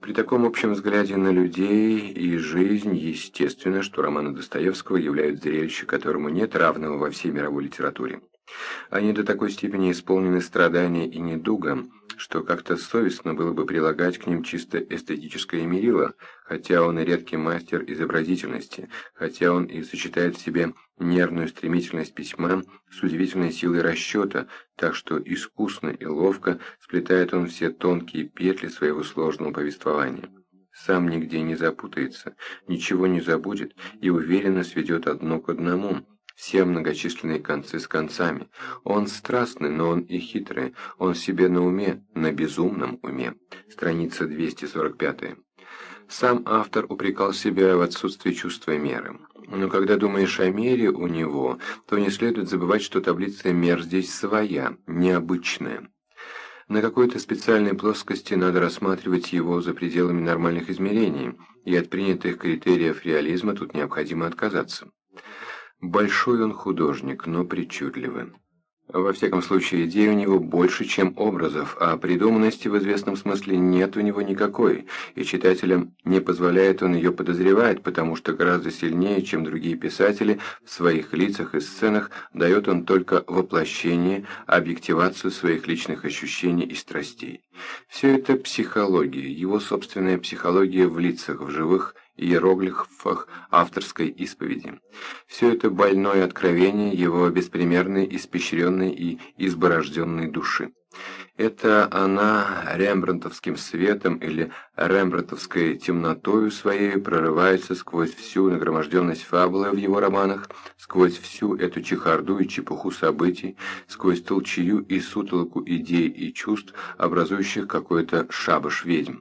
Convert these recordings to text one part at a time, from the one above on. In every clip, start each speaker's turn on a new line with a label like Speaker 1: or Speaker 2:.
Speaker 1: При таком общем взгляде на людей и жизнь, естественно, что романы Достоевского являются зрелище, которому нет равного во всей мировой литературе. Они до такой степени исполнены страдания и недуга, что как-то совестно было бы прилагать к ним чисто эстетическое мерило, хотя он и редкий мастер изобразительности, хотя он и сочетает в себе нервную стремительность письма с удивительной силой расчета, так что искусно и ловко сплетает он все тонкие петли своего сложного повествования. Сам нигде не запутается, ничего не забудет и уверенно сведет одно к одному – все многочисленные концы с концами. Он страстный, но он и хитрый, он себе на уме, на безумном уме. Страница 245. Сам автор упрекал себя в отсутствии чувства меры. Но когда думаешь о мере у него, то не следует забывать, что таблица мер здесь своя, необычная. На какой-то специальной плоскости надо рассматривать его за пределами нормальных измерений, и от принятых критериев реализма тут необходимо отказаться. Большой он художник, но причудливый. Во всяком случае, идей у него больше, чем образов, а придуманности в известном смысле нет у него никакой, и читателям не позволяет он ее подозревать, потому что гораздо сильнее, чем другие писатели, в своих лицах и сценах дает он только воплощение, объективацию своих личных ощущений и страстей. Все это психология, его собственная психология в лицах, в живых иероглифах авторской исповеди. Все это больное откровение его беспримерной, испещренной и изборожденной души. Это она рембрандтовским светом или рембрандтовской темнотою своей прорывается сквозь всю нагроможденность фабулы в его романах, сквозь всю эту чехарду и чепуху событий, сквозь толчью и сутолоку идей и чувств, образующих какой-то шабаш ведьм.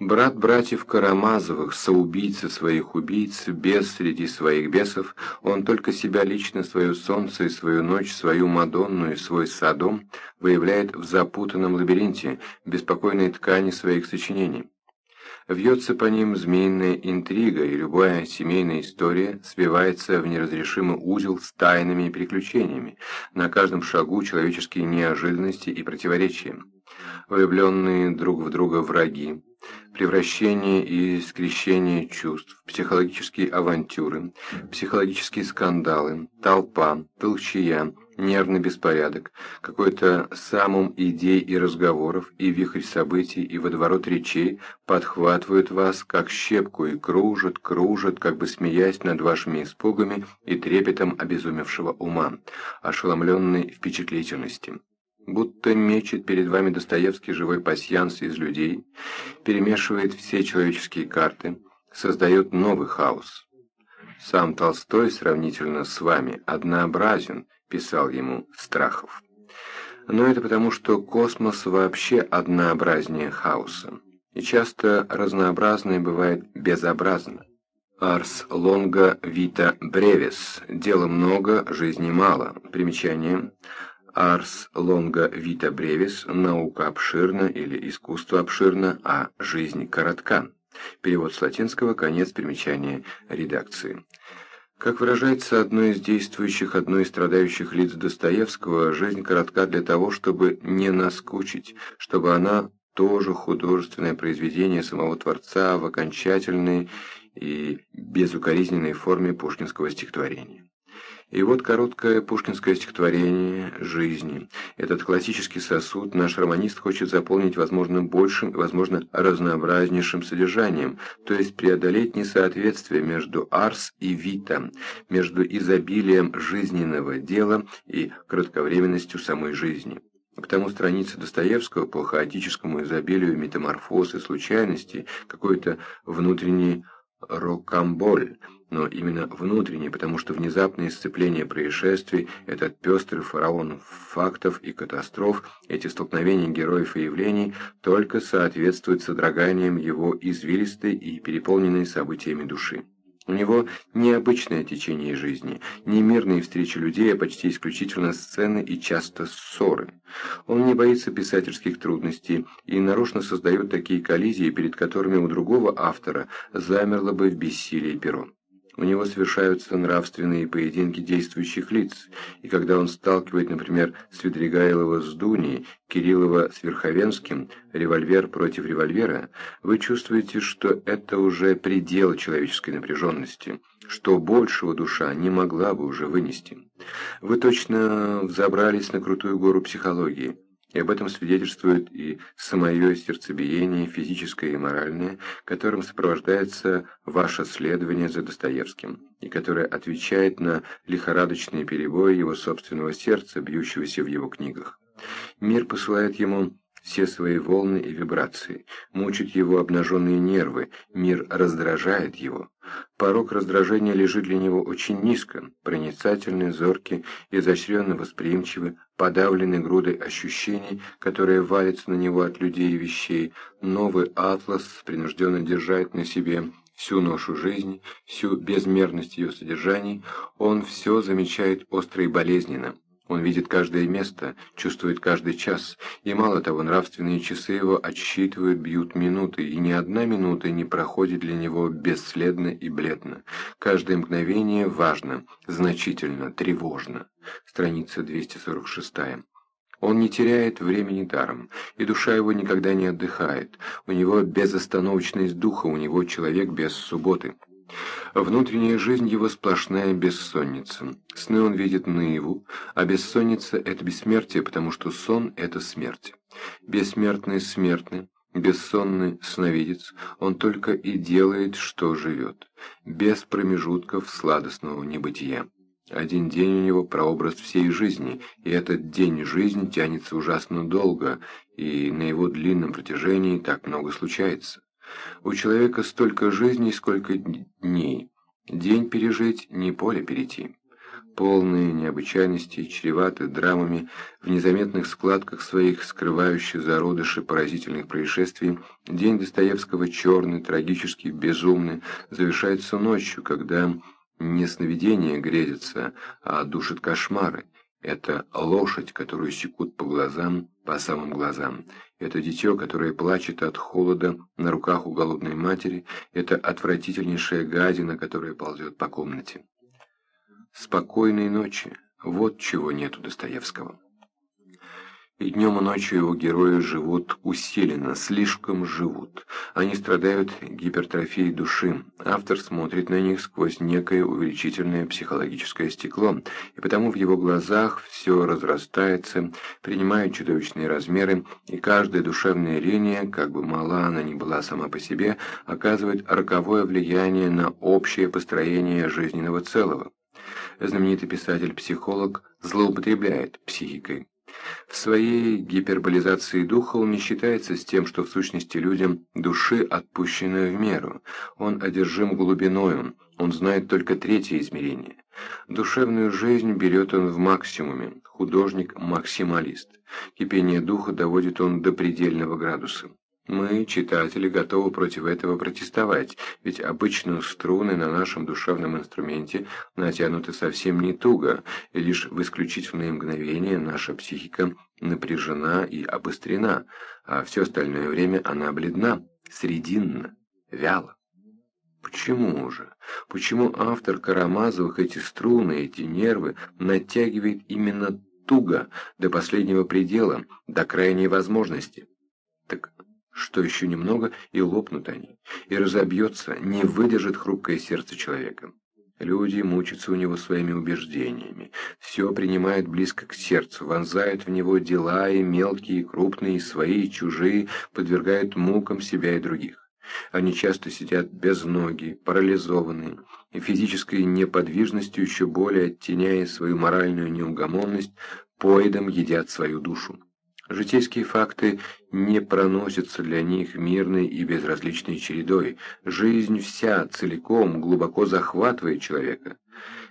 Speaker 1: Брат братьев Карамазовых, соубийца своих убийц, бес среди своих бесов, он только себя лично, свое солнце и свою ночь, свою Мадонну и свой Садом выявляет в запутанном лабиринте беспокойной ткани своих сочинений. Вьется по ним змеиная интрига, и любая семейная история свивается в неразрешимый узел с тайнами и приключениями, на каждом шагу человеческие неожиданности и противоречия. Влюбленные друг в друга враги, превращение и скрещение чувств, психологические авантюры, психологические скандалы, толпа, толчья, нервный беспорядок, какой-то самум идей и разговоров, и вихрь событий, и водоворот речей подхватывают вас, как щепку, и кружат, кружат, как бы смеясь над вашими испугами и трепетом обезумевшего ума, ошеломленной впечатлительности будто мечет перед вами Достоевский живой пасьянс из людей, перемешивает все человеческие карты, создает новый хаос. Сам Толстой сравнительно с вами однообразен, писал ему Страхов. Но это потому, что космос вообще однообразнее хаоса, и часто разнообразное бывает безобразно. Арс лонга вита бревис. Дела много, жизни мало. Примечание. Ars longa vita brevis, наука обширна или искусство обширно, а жизнь коротка. Перевод с латинского, конец примечания редакции. Как выражается одно из действующих, одно из страдающих лиц Достоевского, жизнь коротка для того, чтобы не наскучить, чтобы она тоже художественное произведение самого Творца в окончательной и безукоризненной форме пушкинского стихотворения. И вот короткое пушкинское стихотворение «Жизни». Этот классический сосуд наш романист хочет заполнить возможно большим и, возможно, разнообразнейшим содержанием, то есть преодолеть несоответствие между «арс» и «вита», между изобилием жизненного дела и кратковременностью самой жизни. Потому страницы Достоевского по хаотическому изобилию метаморфоз и случайностей, какой-то внутренний рокамболь – но именно внутренний, потому что внезапное исцепление происшествий, этот пестрый фараон фактов и катастроф, эти столкновения героев и явлений только соответствуют содроганиям его извилистой и переполненной событиями души. У него необычное течение жизни, не мирные встречи людей, а почти исключительно сцены и часто ссоры. Он не боится писательских трудностей и нарочно создает такие коллизии, перед которыми у другого автора замерло бы в бессилии перо. У него совершаются нравственные поединки действующих лиц, и когда он сталкивает, например, Свидригайлова с Дуни, Кириллова с Верховенским, револьвер против револьвера, вы чувствуете, что это уже предел человеческой напряженности, что большего душа не могла бы уже вынести. Вы точно взобрались на крутую гору психологии. И об этом свидетельствует и самое сердцебиение, физическое и моральное, которым сопровождается ваше следование за Достоевским, и которое отвечает на лихорадочные перебои его собственного сердца, бьющегося в его книгах. Мир посылает ему все свои волны и вибрации, мучат его обнаженные нервы, мир раздражает его. Порог раздражения лежит для него очень низко, проницательный, зоркий, изощренно восприимчивый, подавленный грудой ощущений, которые валятся на него от людей и вещей, новый атлас принужденно держать на себе всю ношу жизни, всю безмерность ее содержаний, он все замечает остро и болезненно. Он видит каждое место, чувствует каждый час, и мало того, нравственные часы его отсчитывают, бьют минуты, и ни одна минута не проходит для него бесследно и бледно. Каждое мгновение важно, значительно, тревожно. Страница 246. Он не теряет времени даром, и душа его никогда не отдыхает. У него безостановочность духа, у него человек без субботы. Внутренняя жизнь его сплошная бессонница. Сны он видит наяву, а бессонница – это бессмертие, потому что сон – это смерть. Бессмертный смертный, бессонный сновидец, он только и делает, что живет, без промежутков сладостного небытия. Один день у него прообраз всей жизни, и этот день жизни тянется ужасно долго, и на его длинном протяжении так много случается. У человека столько жизней, сколько дней. День пережить, не поле перейти. Полные необычайности, чреваты драмами, в незаметных складках своих, скрывающих зародыши поразительных происшествий, день Достоевского черный, трагический, безумный, завершается ночью, когда не сновидения грезятся, а душат кошмары. Это лошадь, которую секут по глазам, по самым глазам. Это дитё, которое плачет от холода на руках у голодной матери. Это отвратительнейшая гадина, которая ползет по комнате. Спокойной ночи. Вот чего нет у Достоевского. И днем и ночью его герои живут усиленно, слишком живут. Они страдают гипертрофией души. Автор смотрит на них сквозь некое увеличительное психологическое стекло, и потому в его глазах все разрастается, принимает чудовищные размеры, и каждая душевная линия, как бы мала она ни была сама по себе, оказывает роковое влияние на общее построение жизненного целого. Знаменитый писатель-психолог злоупотребляет психикой. В своей гиперболизации духа он не считается с тем, что в сущности людям души отпущено в меру. Он одержим глубиною, он знает только третье измерение. Душевную жизнь берет он в максимуме, художник-максималист. Кипение духа доводит он до предельного градуса. Мы, читатели, готовы против этого протестовать, ведь обычно струны на нашем душевном инструменте натянуты совсем не туго, и лишь в исключительные мгновения наша психика напряжена и обострена, а все остальное время она бледна, срединна, вяла. Почему же? Почему автор Карамазовых эти струны, эти нервы натягивает именно туго, до последнего предела, до крайней возможности? Так что еще немного, и лопнут они, и разобьется, не выдержит хрупкое сердце человека. Люди мучатся у него своими убеждениями, все принимают близко к сердцу, вонзают в него дела и мелкие, и крупные, и свои, и чужие, подвергают мукам себя и других. Они часто сидят без ноги, парализованные, и физической неподвижностью еще более оттеняя свою моральную неугомонность, поедом едят свою душу. Житейские факты не проносятся для них мирной и безразличной чередой. Жизнь вся целиком глубоко захватывает человека.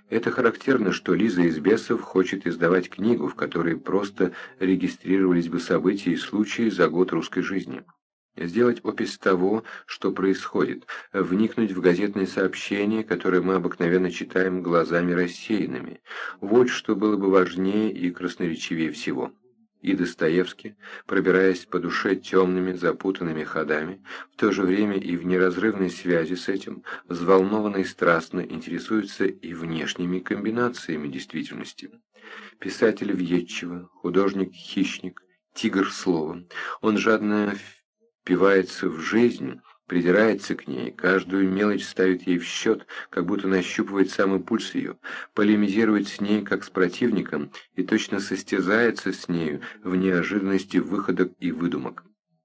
Speaker 1: Это характерно, что Лиза из Бесов хочет издавать книгу, в которой просто регистрировались бы события и случаи за год русской жизни. Сделать опись того, что происходит, вникнуть в газетные сообщения, которые мы обыкновенно читаем глазами рассеянными. Вот что было бы важнее и красноречивее всего. И Достоевский, пробираясь по душе темными запутанными ходами, в то же время и в неразрывной связи с этим, взволнованно и страстно интересуются и внешними комбинациями действительности. Писатель въедчиво, художник-хищник, тигр слова. Он жадно впивается в жизнь, придирается к ней, каждую мелочь ставит ей в счет, как будто нащупывает самый пульс ее, полемизирует с ней, как с противником, и точно состязается с нею в неожиданности выходок и выдумок.